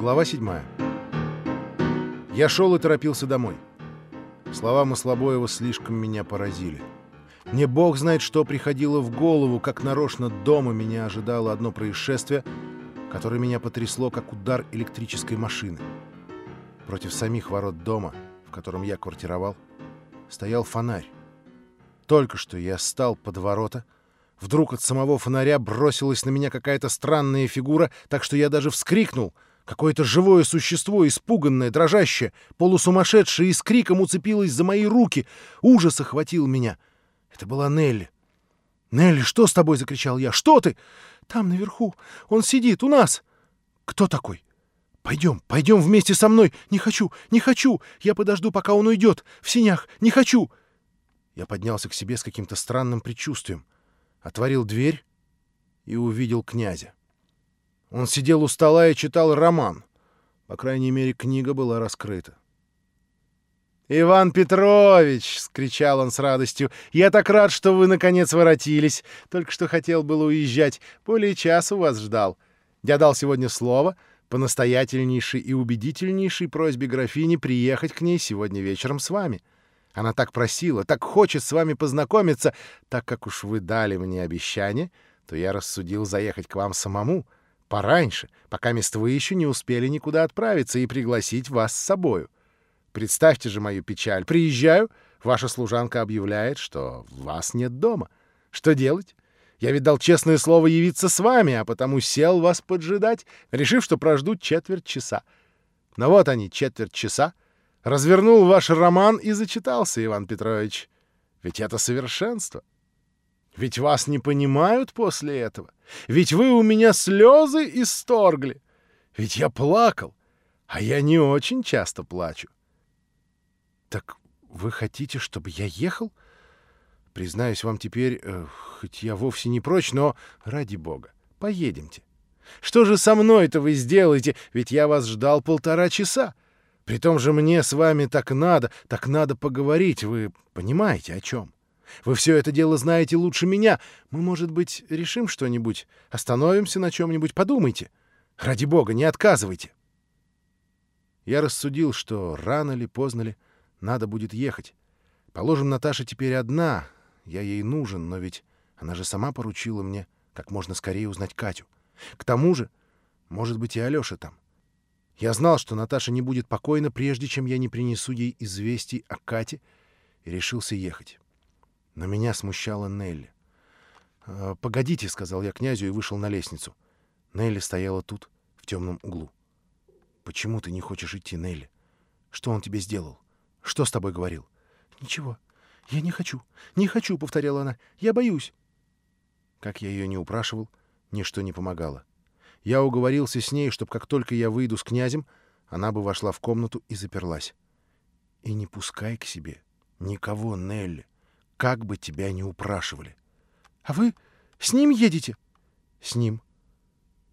Глава 7. Я шел и торопился домой. Слова Маслобоева слишком меня поразили. Мне бог знает, что приходило в голову, как нарочно дома меня ожидало одно происшествие, которое меня потрясло, как удар электрической машины. Против самих ворот дома, в котором я квартировал, стоял фонарь. Только что я стал под ворота — Вдруг от самого фонаря бросилась на меня какая-то странная фигура, так что я даже вскрикнул. Какое-то живое существо, испуганное, дрожащее, полусумасшедшее, и с криком уцепилось за мои руки. Ужас охватил меня. Это была Нелли. «Нелли, что с тобой?» — закричал я. «Что ты?» «Там, наверху. Он сидит у нас». «Кто такой?» «Пойдем, пойдем вместе со мной. Не хочу, не хочу. Я подожду, пока он уйдет. В синях. Не хочу». Я поднялся к себе с каким-то странным предчувствием отворил дверь и увидел князя. Он сидел у стола и читал роман. По крайней мере, книга была раскрыта. «Иван Петрович!» — скричал он с радостью. «Я так рад, что вы, наконец, воротились. Только что хотел было уезжать. Более часа вас ждал. Я дал сегодня слово по настоятельнейшей и убедительнейшей просьбе графини приехать к ней сегодня вечером с вами. Она так просила, так хочет с вами познакомиться. Так как уж вы дали мне обещание, то я рассудил заехать к вам самому, пораньше, пока мест вы еще не успели никуда отправиться и пригласить вас с собою. Представьте же мою печаль. Приезжаю, ваша служанка объявляет, что вас нет дома. Что делать? Я ведь дал честное слово явиться с вами, а потому сел вас поджидать, решив, что прожду четверть часа. Но вот они, четверть часа, Развернул ваш роман и зачитался, Иван Петрович. Ведь это совершенство. Ведь вас не понимают после этого. Ведь вы у меня слезы исторгли. Ведь я плакал, а я не очень часто плачу. Так вы хотите, чтобы я ехал? Признаюсь вам теперь, э, хоть я вовсе не прочь, но ради бога, поедемте. Что же со мной-то вы сделаете? Ведь я вас ждал полтора часа. При том же мне с вами так надо, так надо поговорить, вы понимаете, о чем? Вы все это дело знаете лучше меня. Мы, может быть, решим что-нибудь, остановимся на чем-нибудь, подумайте. Ради бога, не отказывайте. Я рассудил, что рано ли, поздно ли, надо будет ехать. Положим, Наташа теперь одна, я ей нужен, но ведь она же сама поручила мне как можно скорее узнать Катю. К тому же, может быть, и Алёша там. Я знал, что Наташа не будет покойна, прежде чем я не принесу ей известий о Кате, и решился ехать. Но меня смущала Нелли. «А, «Погодите», — сказал я князю и вышел на лестницу. Нелли стояла тут, в темном углу. «Почему ты не хочешь идти, Нелли? Что он тебе сделал? Что с тобой говорил?» «Ничего. Я не хочу. Не хочу», — повторяла она. «Я боюсь». Как я ее не упрашивал, ничто не помогало. Я уговорился с ней, чтобы как только я выйду с князем, она бы вошла в комнату и заперлась. И не пускай к себе никого, Нелли, как бы тебя ни упрашивали. — А вы с ним едете? — С ним.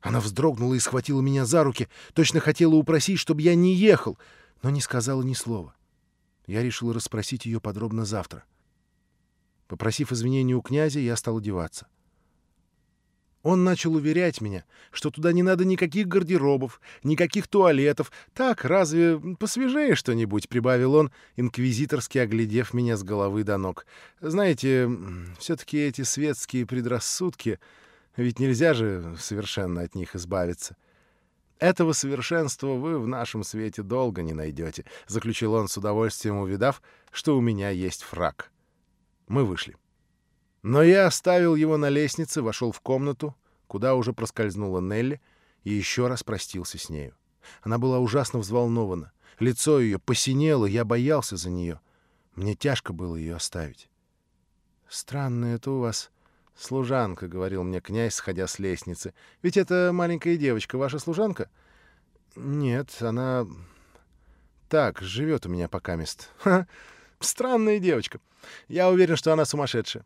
Она вздрогнула и схватила меня за руки, точно хотела упросить, чтобы я не ехал, но не сказала ни слова. Я решил расспросить ее подробно завтра. Попросив извинения у князя, я стал одеваться. Он начал уверять меня, что туда не надо никаких гардеробов, никаких туалетов. Так, разве посвежее что-нибудь, — прибавил он, инквизиторски оглядев меня с головы до ног. Знаете, все-таки эти светские предрассудки, ведь нельзя же совершенно от них избавиться. Этого совершенства вы в нашем свете долго не найдете, — заключил он с удовольствием, увидав, что у меня есть фраг. Мы вышли. Но я оставил его на лестнице, вошел в комнату, куда уже проскользнула Нелли, и еще раз простился с нею. Она была ужасно взволнована. Лицо ее посинело, я боялся за нее. Мне тяжко было ее оставить. «Странно это у вас служанка», — говорил мне князь, сходя с лестницы. «Ведь это маленькая девочка, ваша служанка?» «Нет, она... так, живет у меня пока мест. Странная девочка. Я уверен, что она сумасшедшая.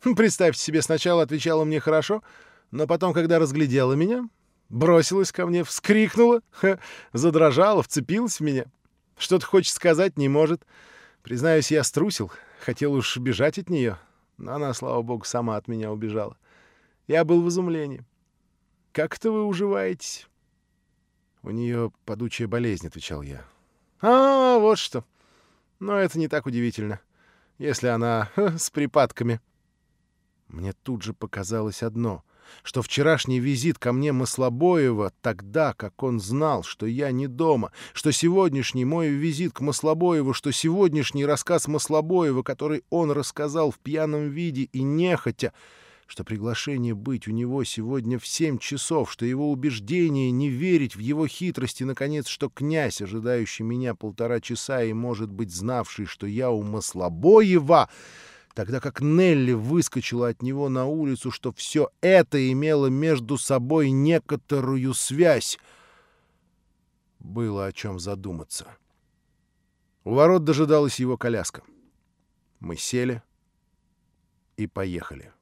Представьте себе, сначала отвечала мне хорошо, но потом, когда разглядела меня, бросилась ко мне, вскрикнула, ха, задрожала, вцепилась в меня. Что-то хочет сказать, не может. Признаюсь, я струсил, хотел уж бежать от нее, но она, слава богу, сама от меня убежала. Я был в изумлении. Как это вы уживаетесь? У нее подучая болезнь, — отвечал я. А, вот что. Но это не так удивительно, если она с припадками. Мне тут же показалось одно, что вчерашний визит ко мне Маслобоева тогда, как он знал, что я не дома, что сегодняшний мой визит к Маслобоеву, что сегодняшний рассказ Маслобоева, который он рассказал в пьяном виде и нехотя, что приглашение быть у него сегодня в семь часов, что его убеждение не верить в его хитрости, наконец, что князь, ожидающий меня полтора часа и, может быть, знавший, что я у Маслобоева, тогда как Нелли выскочила от него на улицу, что все это имело между собой некоторую связь. Было о чем задуматься. У ворот дожидалась его коляска. Мы сели и поехали.